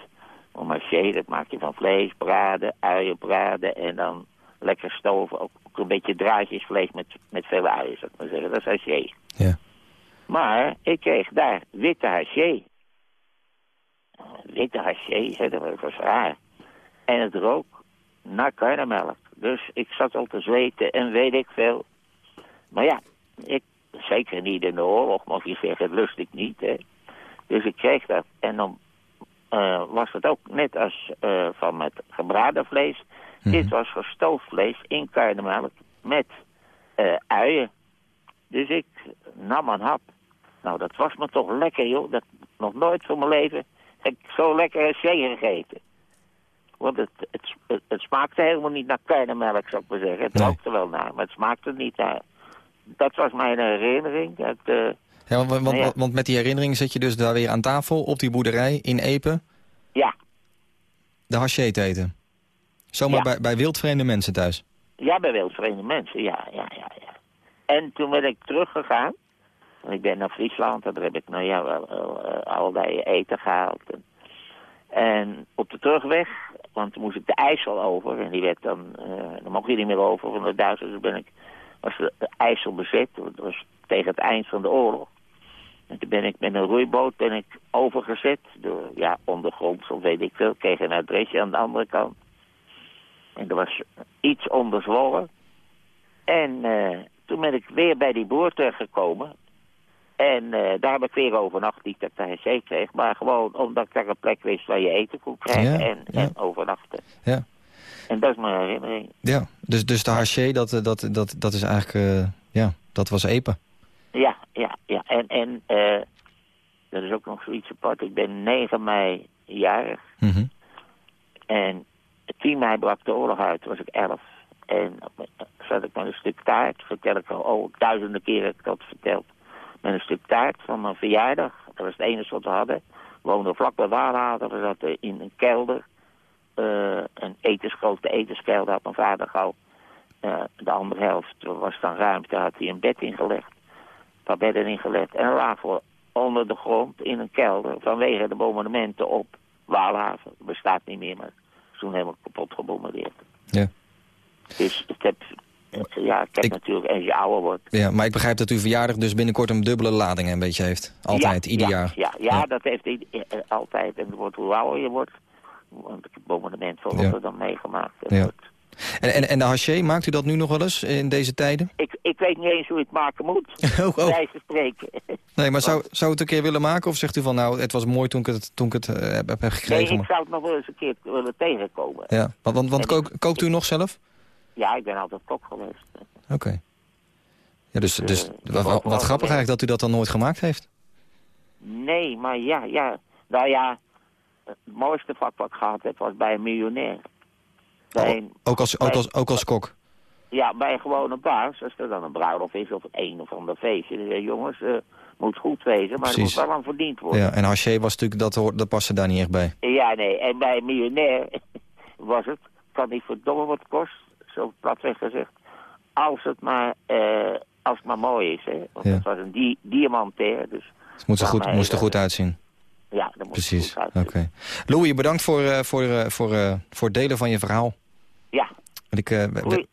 om haché, dat maak je van vlees, braden, uien braden en dan lekker stoven. Ook, ook een beetje draadjesvlees met, met veel uien, zou ik maar zeggen. Dat is haché. Ja. Maar ik kreeg daar witte haché. Witte haché, dat was raar. En het rook naar karnemelk. Dus ik zat al te zweten en weet ik veel. Maar ja, ik, zeker niet in de oorlog, mag je zeggen, dat lust ik niet. Hè. Dus ik kreeg dat. En dan uh, was het ook net als uh, van met gebraden vlees. Mhm. Dit was gestoofd vlees in karnemelk met uh, uien. Dus ik nam een hap. Nou, dat was me toch lekker, joh. Dat nog nooit van mijn leven heb ik zo lekker een zee gegeten. Want het, het, het, smaakte helemaal niet naar karnemelk, zou ik maar zeggen. Het nee. rookte wel naar, maar het smaakte niet naar. Dat was mijn herinnering. Dat, uh, ja, want, want, want, met die herinnering zit je dus daar weer aan tafel op die boerderij in Epen. Ja. De haché te eten. Zomaar bij, bij wildvreemde mensen thuis. Ja, bij wildvreemde mensen, ja, ja, ja, ja. En toen ben ik teruggegaan. Ik ben naar Friesland, daar heb ik nou ja, uh, allerlei eten gehaald. En, en, op de terugweg, want toen moest ik de IJssel over. En die werd dan, uh, dan mocht je niet meer over. Van de Duitsers ben ik, was de IJssel bezet. Dat was tegen het eind van de oorlog. En toen ben ik met een roeiboot ben ik overgezet. Door, ja, ondergronds of weet ik veel. Kreeg een adresje aan de andere kant. En er was iets onderzwollen. En uh, toen ben ik weer bij die boer terechtgekomen. En uh, daar heb ik weer overnacht. Niet dat ik daar een kreeg, maar gewoon omdat ik daar een plek wist waar je eten kon krijgen en, en overnachten. Ja. En dat is mijn herinnering. Ja, dus, dus de haché, dat, dat, dat, dat is eigenlijk, uh, ja, dat was Epe. Ja, ja, ja. En, en uh, dat is ook nog zoiets apart. Ik ben 9 mei jarig. Mm En 10 mei brak de oorlog uit, was ik 11. En zat ik met een stuk taart, vertel ik al oh, duizenden keren heb ik dat verteld. Met een stuk taart van mijn verjaardag. Dat was het enige wat we hadden. We woonden vlak bij Waarhaven. We zaten in een kelder. Uh, een etensgrote etenskelder had mijn vader gehad. Uh, de andere helft was dan ruimte, had hij een bed ingelegd paar bedden ingelegd. En lagen we onder de grond in een kelder vanwege de bombardementen op Waalhaven. Bestaat niet meer, maar toen helemaal kapot gebombardeerd. Ja. Dus ik heb, ja, ik heb natuurlijk, als je ouder wordt... Ja, maar ik begrijp dat uw verjaardag dus binnenkort een dubbele lading een beetje heeft. Altijd, ieder ja, jaar. Ja, ja, ja, dat heeft hij altijd. En wordt hoe ouder je wordt. Want ik heb het bombardement van Rotterdam meegemaakt. Ja. En, en, en de haché, maakt u dat nu nog wel eens in deze tijden? Ik, ik weet niet eens hoe je het maken moet. oh, oh. spreken. Nee, maar zou, zou het een keer willen maken? Of zegt u van, nou, het was mooi toen ik het, toen ik het uh, heb, heb gekregen? Nee, ik zou het nog wel eens een keer willen tegenkomen. Ja, want, want, want kook, kookt u nog zelf? Ja, ik ben altijd kok geweest. Oké. Ja, dus, dus, dus wat, wat, wat grappig eigenlijk dat u dat dan nooit gemaakt heeft. Nee, maar ja, ja. Nou ja, het mooiste vak wat ik gehad heb was bij een miljonair. Ook, als, ook, als, ook als kok? Ja, bij een gewone baas, als er dan een bruiloft is of een of ander feestje. Dan zeg je, jongens, uh, moet goed wezen, maar het moet wel aan verdiend worden. Ja, en haché was natuurlijk, dat, hoort, dat paste daar niet echt bij. Ja, nee, en bij een miljonair was het, kan niet verdomme wat kost, zo platweg gezegd. Als het maar, uh, als het maar mooi is, hè. Want het was een di diamantair, dus... Het moest er goed, moest er goed uitzien. Ja, dat moet Precies. Oké. Okay. Louis, bedankt voor, uh, voor, uh, voor, voor het delen van je verhaal. Ik,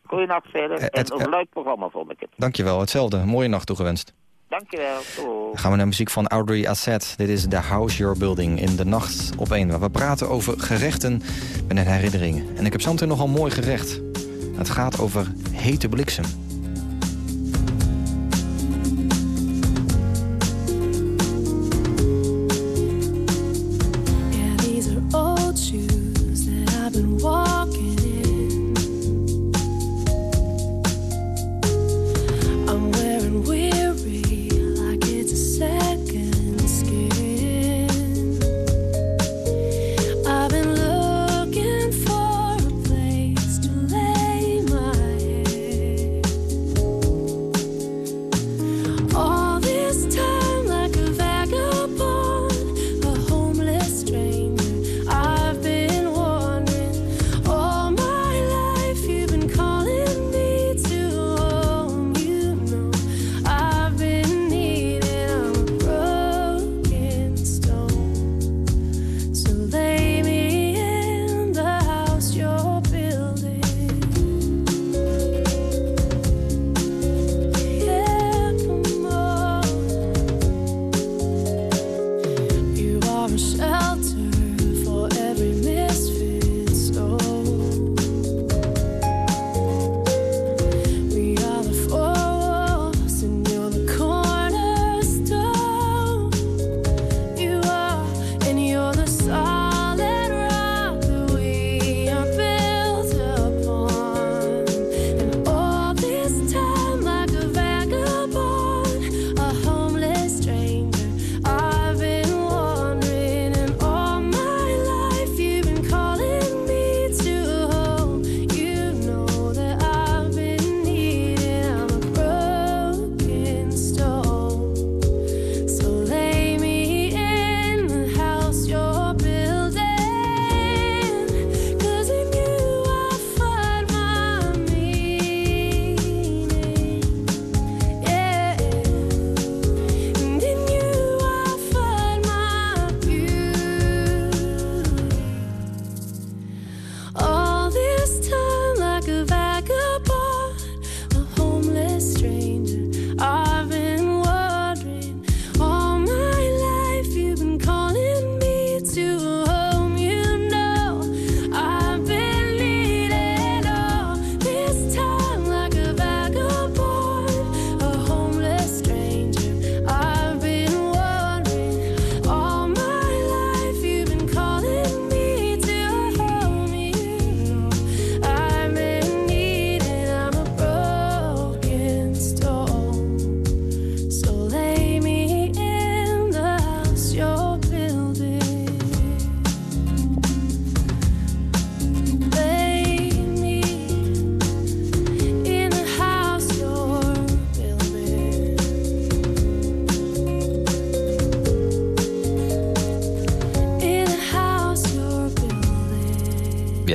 Goeie, nacht verder. Het, en een leuk programma vond ik het. Dankjewel, hetzelfde. Mooie nacht toegewenst. Dankjewel. Dan gaan we naar muziek van Audrey Asset. Dit is The House You're Building in de nacht op één. We praten over gerechten met herinneringen. En ik heb zometeen nogal mooi gerecht. Het gaat over hete bliksem.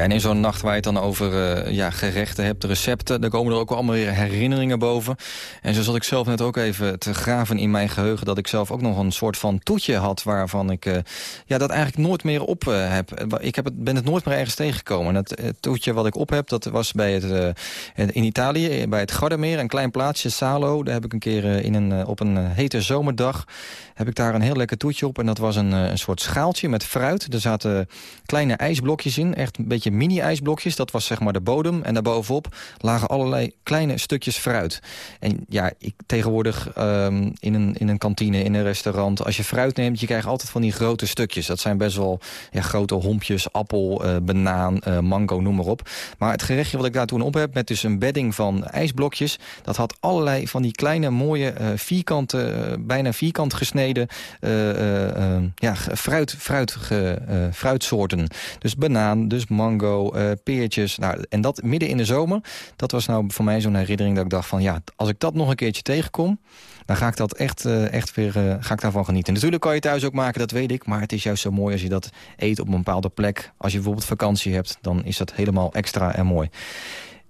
En in zo'n nacht waar je het dan over uh, ja, gerechten hebt, recepten... dan komen er ook allemaal weer herinneringen boven. En zo zat ik zelf net ook even te graven in mijn geheugen... dat ik zelf ook nog een soort van toetje had... waarvan ik uh, ja, dat eigenlijk nooit meer op uh, heb. Ik heb het, ben het nooit meer ergens tegengekomen. Het, het toetje wat ik op heb, dat was bij het, in Italië... bij het Gardameer, een klein plaatsje, Salo. Daar heb ik een keer in een, op een hete zomerdag... heb ik daar een heel lekker toetje op. En dat was een, een soort schaaltje met fruit. Er zaten kleine ijsblokjes in, echt een beetje mini-ijsblokjes. Dat was zeg maar de bodem. En daarbovenop lagen allerlei kleine stukjes fruit. En ja, ik, tegenwoordig um, in, een, in een kantine, in een restaurant... als je fruit neemt, je krijgt altijd van die grote stukjes. Dat zijn best wel ja, grote hompjes, appel, uh, banaan, uh, mango, noem maar op. Maar het gerechtje wat ik daar toen op heb... met dus een bedding van ijsblokjes... dat had allerlei van die kleine, mooie, uh, vierkante, bijna vierkant gesneden... ja, fruit, fruit, fruitsoorten. Dus banaan, dus mango peertjes. Nou, en dat midden in de zomer, dat was nou voor mij zo'n herinnering dat ik dacht van... ja, als ik dat nog een keertje tegenkom, dan ga ik dat echt, uh, echt weer ga ik daarvan genieten. Natuurlijk kan je thuis ook maken, dat weet ik. Maar het is juist zo mooi als je dat eet op een bepaalde plek. Als je bijvoorbeeld vakantie hebt, dan is dat helemaal extra en mooi.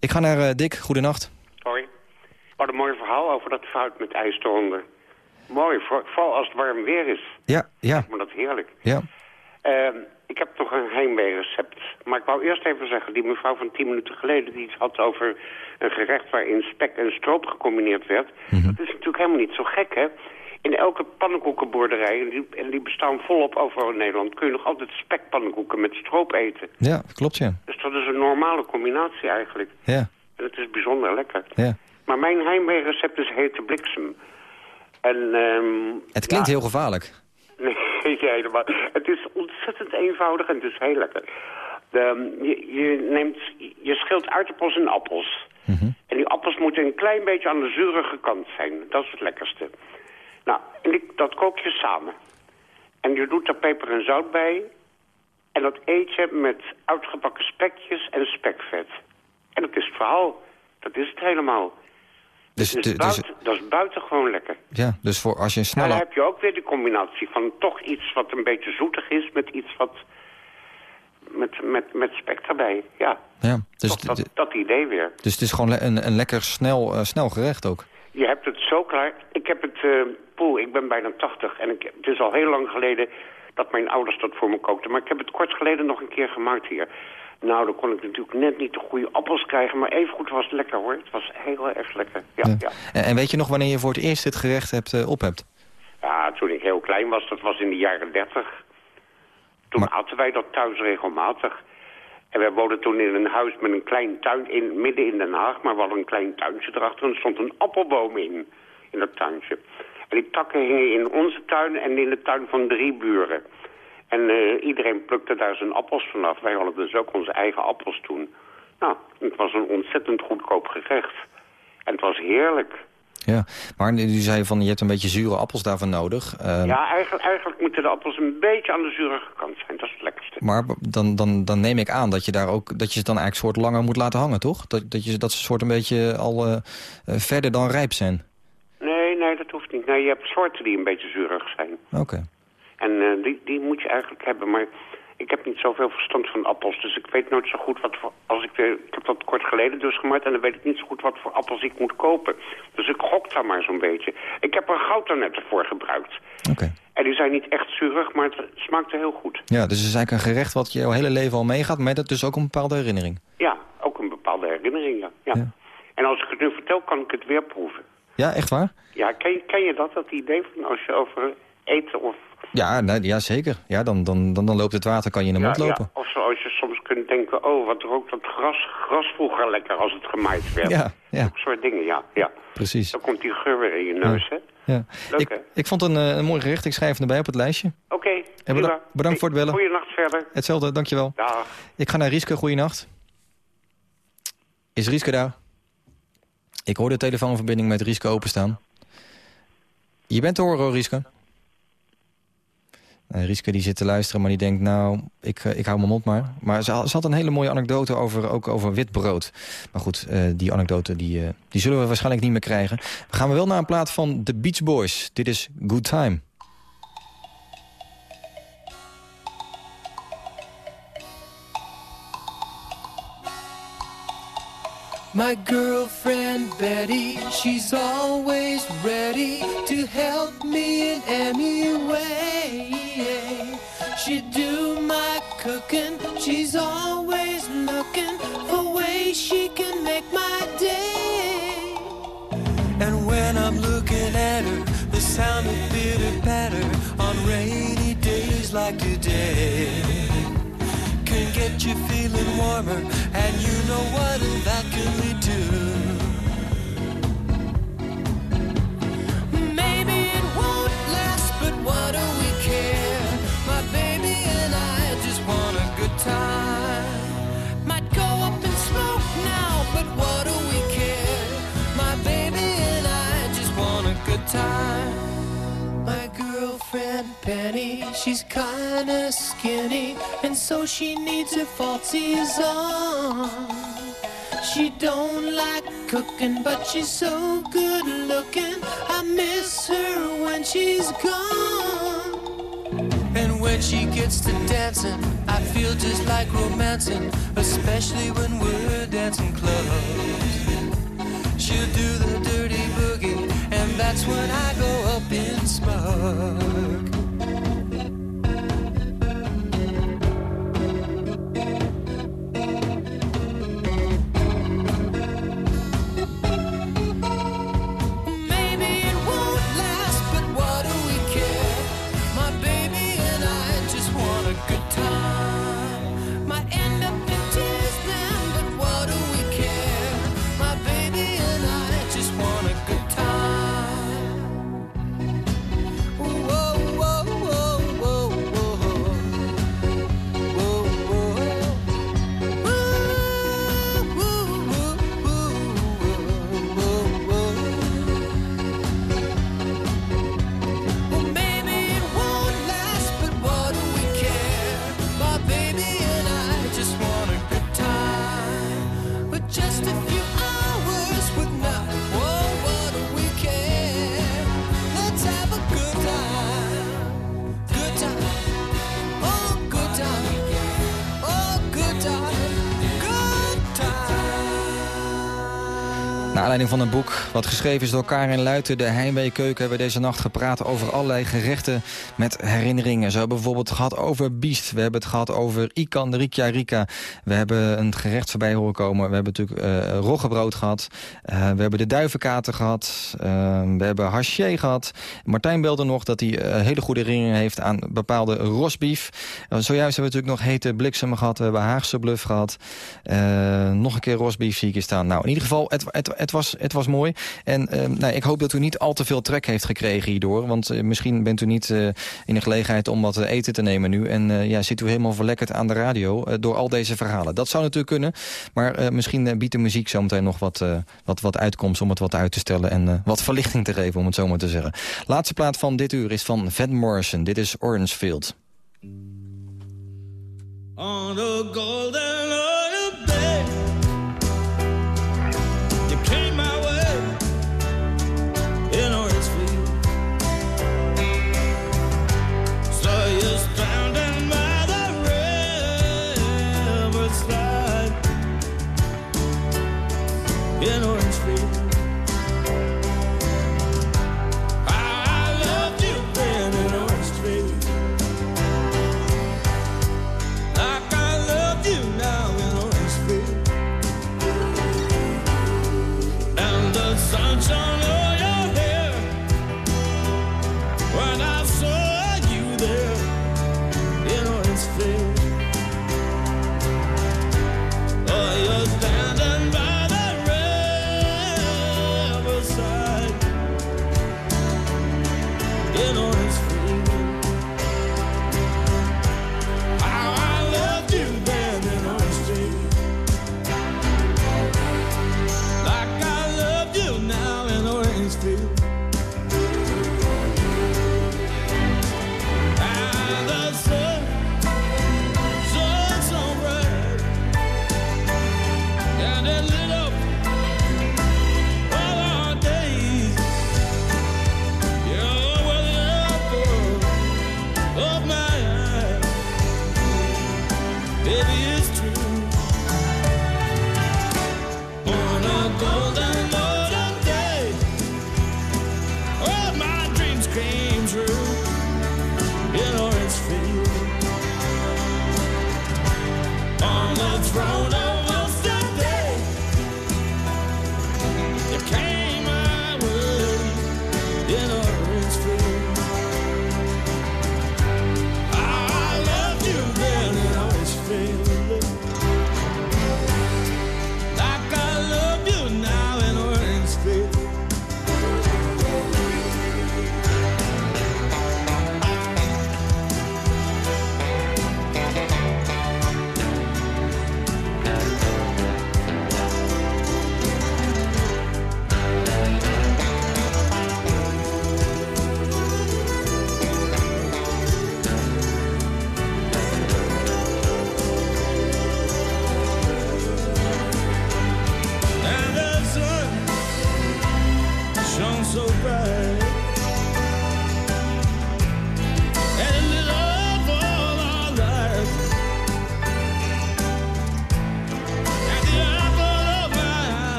Ik ga naar Dick, goedenacht. Hoi. Wat een mooi verhaal over dat fout met ijs eronder. Mooi, vooral als het warm weer is. Ja, ja. Ik dat heerlijk. Ja. Uh, ik heb nog een heimwee-recept. Maar ik wou eerst even zeggen, die mevrouw van tien minuten geleden... die iets had over een gerecht waarin spek en stroop gecombineerd werd. Mhm. Dat is natuurlijk helemaal niet zo gek, hè? In elke pannenkoekenboerderij, en die, en die bestaan volop overal in Nederland... kun je nog altijd spekpannenkoeken met stroop eten. Ja, klopt, ja. Dus dat is een normale combinatie eigenlijk. Ja. En het is bijzonder lekker. Ja. Maar mijn heimwee-recept is hete bliksem. En, um, het klinkt heel gevaarlijk. Nee, helemaal. Het is ontzettend eenvoudig en het is heel lekker. De, je, je, neemt, je schilt aardappels en appels. Mhm. En die appels moeten een klein beetje aan de zurige kant zijn. Dat is het lekkerste. Nou, en die, dat kook je samen. En je doet er peper en zout bij. En dat eet je met uitgebakken spekjes en spekvet. En dat is het verhaal. Dat is het helemaal. Dus, dus, buiten, dat is buitengewoon lekker. Ja, dus voor als je snel... En dan heb je ook weer de combinatie van toch iets wat een beetje zoetig is... met iets wat... met, met, met spek erbij, ja. Ja, dus dat, dat, idee weer. Dus het is gewoon een, een lekker snel, uh, snel gerecht ook. Je hebt het zo klaar. Ik heb het... Uh, poeh, ik ben bijna 80 en ik, het is al heel lang geleden dat mijn ouders dat voor me kookten. Maar ik heb het kort geleden nog een keer gemaakt hier. Nou, dan kon ik natuurlijk net niet de goede appels krijgen. Maar evengoed was het lekker hoor. Het was heel erg lekker. Ja, ja. En weet je nog wanneer je voor het eerst dit gerecht hebt, uh, op hebt? Ja, toen ik heel klein was. Dat was in de jaren dertig. Toen maar... aten wij dat thuis regelmatig. En wij woonden toen in een huis met een klein tuin in, midden in Den Haag. Maar we hadden een klein tuintje erachter. En er stond een appelboom in, in dat tuintje. En die takken hingen in onze tuin en in de tuin van drie buren. En uh, iedereen plukte daar zijn appels vanaf. Wij hadden dus ook onze eigen appels toen. Nou, het was een ontzettend goedkoop gerecht. En het was heerlijk. Ja, maar u zei van je hebt een beetje zure appels daarvan nodig. Uh... Ja, eigenlijk, eigenlijk moeten de appels een beetje aan de zurige kant zijn. Dat is het lekkerste. Maar dan, dan, dan neem ik aan dat je daar ook dat je ze dan eigenlijk soort langer moet laten hangen, toch? Dat, dat, je, dat ze soort een beetje al uh, verder dan rijp zijn. Nee, nee, dat hoeft niet. Nee, je hebt soorten die een beetje zurig zijn. Oké. En uh, die, die moet je eigenlijk hebben. Maar ik heb niet zoveel verstand van appels. Dus ik weet nooit zo goed wat voor... Als ik, weer, ik heb dat kort geleden dus gemaakt. En dan weet ik niet zo goed wat voor appels ik moet kopen. Dus ik gok daar maar zo'n beetje. Ik heb er goudternetten voor gebruikt. Oké. En die zijn niet echt zurig, maar het smaakte heel goed. Ja, dus het is eigenlijk een gerecht wat je jouw hele leven al meegaat. Met het dus ook een bepaalde herinnering. Ja, ook een bepaalde herinnering, ja. ja. ja. En als ik het nu vertel, kan ik het weer proeven. Ja, echt waar? Ja, ken, ken je dat, dat idee van als je over eten of ja, nee, ja zeker. Ja, dan, dan, dan, dan loopt het water, kan je in de mond lopen. Ja. Of zoals je soms kunt denken, oh, wat rookt dat gras, gras vroeger lekker als het gemaaid werd. Ja, ja. Dat soort dingen, ja. ja. Precies. Dan komt die geur weer in je neus, hè. Ja. Leuk, ik, ik vond een, eh, een mooi gerecht. Ik schrijf erbij op het lijstje. Oké, okay, bedankt voor het bellen. Goeienacht verder. Hetzelfde, dankjewel. Dag. Ik ga naar Rieske, goeienacht. Is Rieske daar? Ik hoor de telefoonverbinding met Rieske openstaan. Je bent te horen, Rieske. Uh, die zit te luisteren, maar die denkt, nou, ik, uh, ik hou mijn mond maar. Maar ze, had een hele mooie anekdote over, ook over wit brood. Maar goed, uh, die anekdote die, die zullen we waarschijnlijk niet meer krijgen. We gaan wel naar een plaat van The Beach Boys. Dit is Good Time. My girlfriend Betty, she's always ready to help me in any way. She do my cooking, she's always looking for ways she can make my day. And when I'm looking at her, the sound of bitter batter on rainy days like today. Can get you feeling warmer, and you know what? That can time. My girlfriend penny. She's kinda skinny, and so she needs her falsies on. She don't like cooking, but she's so good looking. I miss her when she's gone. And when she gets to dancing, I feel just like romancing, especially when we're dancing close. She'll do the that's when I go up in smoke. Aanleiding van een boek wat geschreven is door Karin Luiten... de Heimwee-keuken hebben we deze nacht gepraat over allerlei gerechten met herinneringen. Zo hebben we bijvoorbeeld gehad over biest. We hebben het gehad over Ikan, Rikja Rika. We hebben een gerecht voorbij horen komen. We hebben natuurlijk uh, roggebrood gehad. Uh, we hebben de duivenkater gehad. Uh, we hebben haché gehad. Martijn belde nog dat hij hele goede herinneringen heeft aan bepaalde rosbief. zojuist hebben we natuurlijk nog hete bliksem gehad. We hebben Haagse bluff gehad. nog een keer rosbief zie ik hier staan. Nou, in ieder geval, het, het, het was het was mooi. En uh, nou, ik hoop dat u niet al te veel trek heeft gekregen hierdoor. Want uh, misschien bent u niet uh, in de gelegenheid om wat eten te nemen nu. En ja, zit u helemaal verlekkerd aan de radio door al deze verhalen. Dat zou natuurlijk kunnen. Maar misschien biedt de muziek zometeen nog wat, wat, wat uitkomst om het wat uit te stellen. En wat verlichting te geven, om het zo maar te zeggen. Laatste plaat van dit uur is van Van Morrison. Dit is Orangefield. On a golden baby, it's true. Born a gold